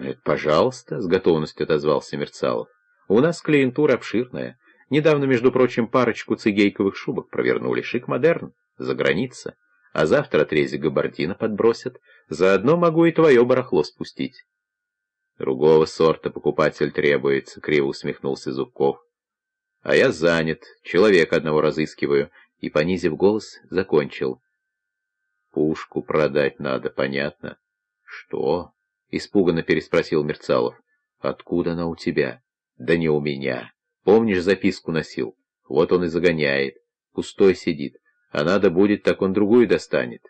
«Это пожалуйста», — с готовностью отозвался Мерцалов. «У нас клиентура обширная. Недавно, между прочим, парочку цигейковых шубок провернули. Шик-модерн, за граница. А завтра отрезик габардина подбросят. Заодно могу и твое барахло спустить». «Другого сорта покупатель требуется», — криво усмехнулся Зубков. «А я занят, человека одного разыскиваю», и, понизив голос, закончил. «Пушку продать надо, понятно?» «Что?» — испуганно переспросил Мерцалов. «Откуда она у тебя?» «Да не у меня. Помнишь, записку носил? Вот он и загоняет. Пустой сидит. А надо будет, так он другую достанет.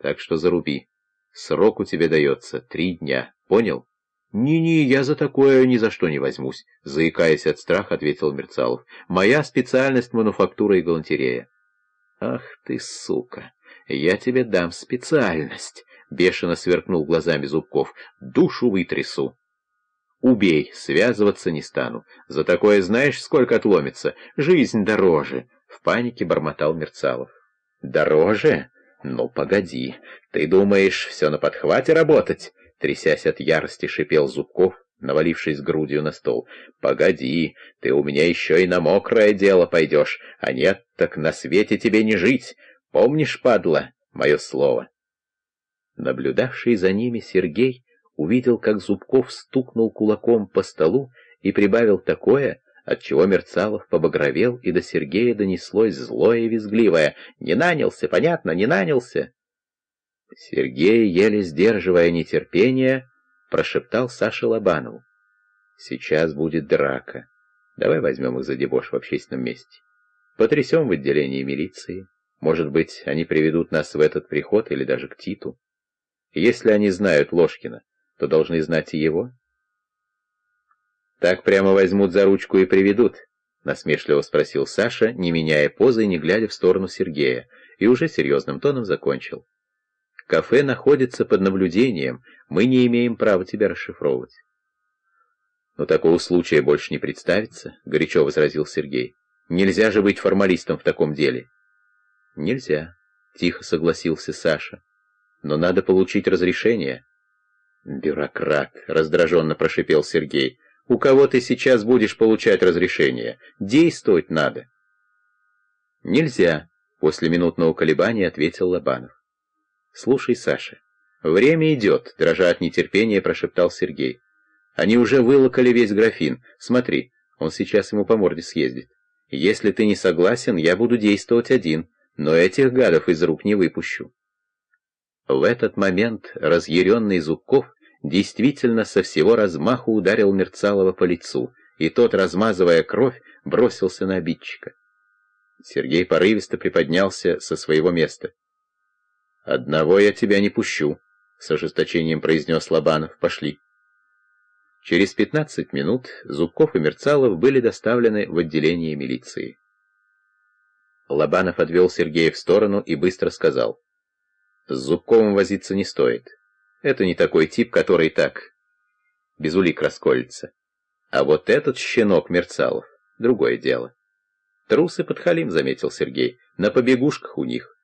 Так что заруби. Срок у тебя дается три дня. Понял?» «Не-не, я за такое ни за что не возьмусь», — заикаясь от страха, ответил Мерцалов. «Моя специальность — мануфактура и галантерея». «Ах ты, сука! Я тебе дам специальность!» — бешено сверкнул глазами Зубков. «Душу вытрясу!» «Убей, связываться не стану. За такое знаешь, сколько отломится? Жизнь дороже!» — в панике бормотал Мерцалов. «Дороже? Ну, погоди. Ты думаешь, все на подхвате работать?» Трясясь от ярости, шипел Зубков, навалившись грудью на стол. «Погоди, ты у меня еще и на мокрое дело пойдешь, а нет, так на свете тебе не жить. Помнишь, падла, мое слово?» Наблюдавший за ними Сергей увидел, как Зубков стукнул кулаком по столу и прибавил такое, от чего Мерцалов побагровел, и до Сергея донеслось злое и визгливое. «Не нанялся, понятно, не нанялся!» Сергей, еле сдерживая нетерпение, прошептал Саше Лобанову. «Сейчас будет драка. Давай возьмем их за дебош в общественном месте. Потрясем в отделении милиции. Может быть, они приведут нас в этот приход или даже к Титу. Если они знают Ложкина, то должны знать и его. «Так прямо возьмут за ручку и приведут?» — насмешливо спросил Саша, не меняя позы и не глядя в сторону Сергея, и уже серьезным тоном закончил. «Кафе находится под наблюдением, мы не имеем права тебя расшифровывать». «Но такого случая больше не представится», — горячо возразил Сергей. «Нельзя же быть формалистом в таком деле». «Нельзя», — тихо согласился Саша но надо получить разрешение. «Бюрократ», — раздраженно прошипел Сергей, — «у кого ты сейчас будешь получать разрешение? Действовать надо». «Нельзя», — после минутного колебания ответил Лобанов. «Слушай, Саша, время идет», — дрожа от нетерпения прошептал Сергей. «Они уже вылокали весь графин. Смотри, он сейчас ему по морде съездит. Если ты не согласен, я буду действовать один, но этих гадов из рук не выпущу». В этот момент разъяренный Зубков действительно со всего размаху ударил Мерцалова по лицу, и тот, размазывая кровь, бросился на обидчика. Сергей порывисто приподнялся со своего места. «Одного я тебя не пущу», — с ожесточением произнес Лобанов. «Пошли». Через пятнадцать минут Зубков и Мерцалов были доставлены в отделение милиции. Лобанов отвел Сергея в сторону и быстро сказал — с Зубковым возиться не стоит. Это не такой тип, который так без улик расколется. А вот этот щенок Мерцалов — другое дело. Трусы подхалим, заметил Сергей, на побегушках у них.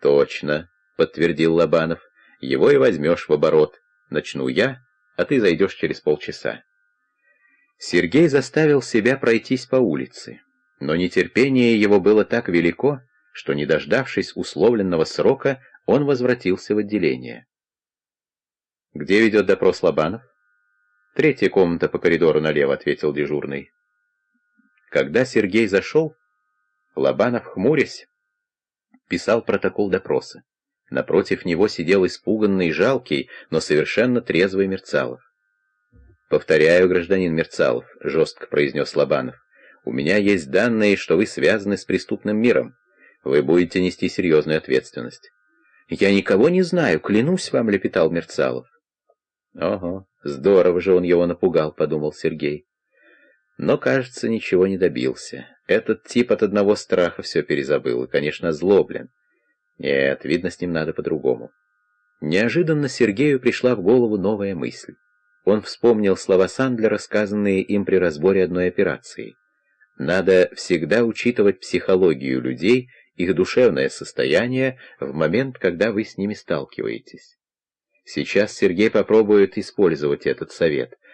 Точно, подтвердил Лобанов, его и возьмешь в оборот. Начну я, а ты зайдешь через полчаса. Сергей заставил себя пройтись по улице, но нетерпение его было так велико, что, не дождавшись условленного срока, он возвратился в отделение. «Где ведет допрос Лобанов?» «Третья комната по коридору налево», — ответил дежурный. Когда Сергей зашел, Лобанов, хмурясь, писал протокол допроса. Напротив него сидел испуганный, жалкий, но совершенно трезвый Мерцалов. «Повторяю, гражданин Мерцалов», — жестко произнес Лобанов, — «у меня есть данные, что вы связаны с преступным миром. Вы будете нести серьезную ответственность. «Я никого не знаю, клянусь вам», — лепетал Мерцалов. «Ого, здорово же он его напугал», — подумал Сергей. Но, кажется, ничего не добился. Этот тип от одного страха все перезабыл и, конечно, злоблен. Нет, видно, с ним надо по-другому. Неожиданно Сергею пришла в голову новая мысль. Он вспомнил слова Сандлера, сказанные им при разборе одной операции. Надо всегда учитывать психологию людей их душевное состояние в момент, когда вы с ними сталкиваетесь. Сейчас Сергей попробует использовать этот совет.